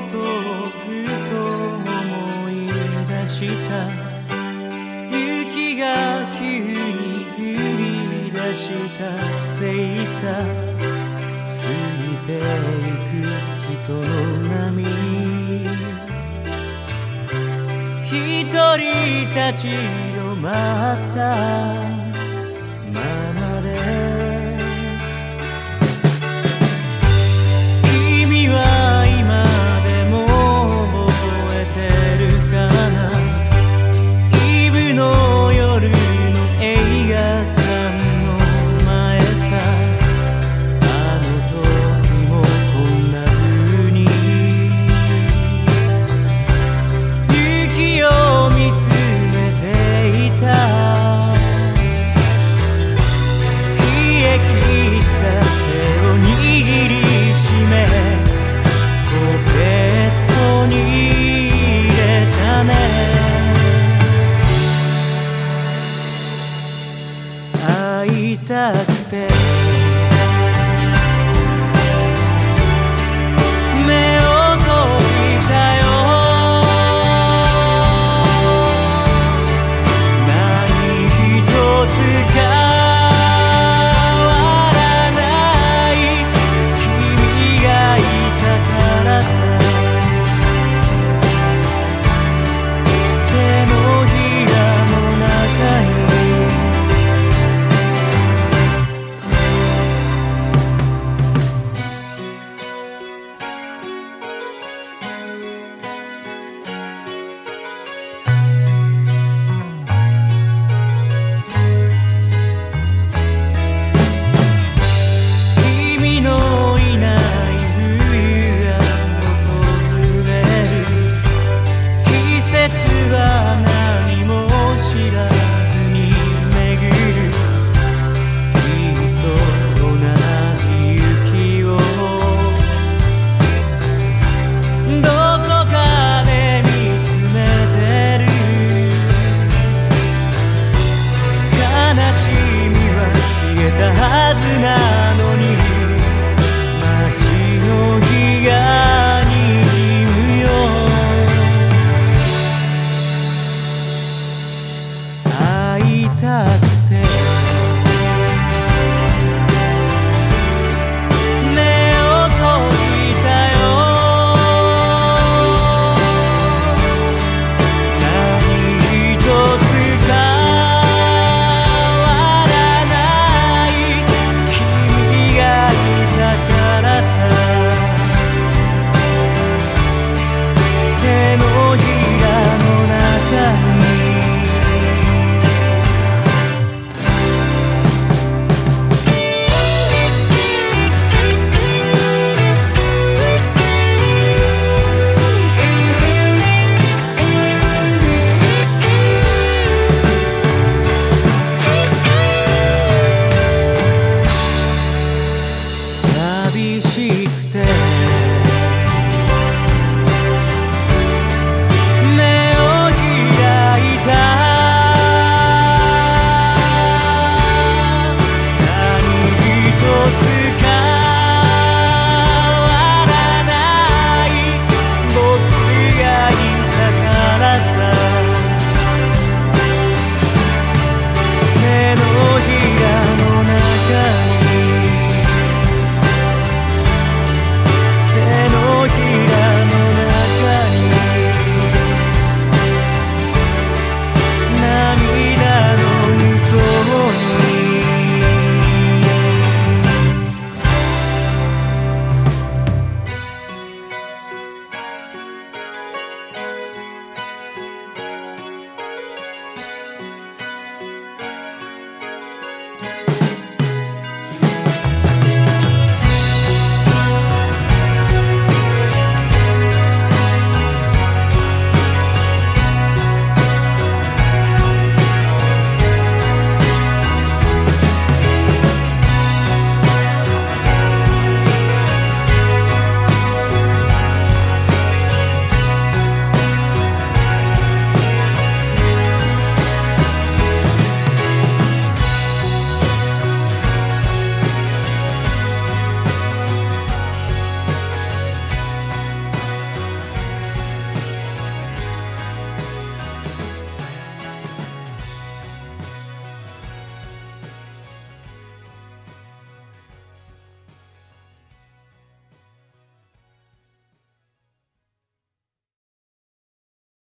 ことをふと思い出した。雪が急に降り出した。せいさ過ぎてゆく人の波。一人立ち止まった。悲しみは消えたはずな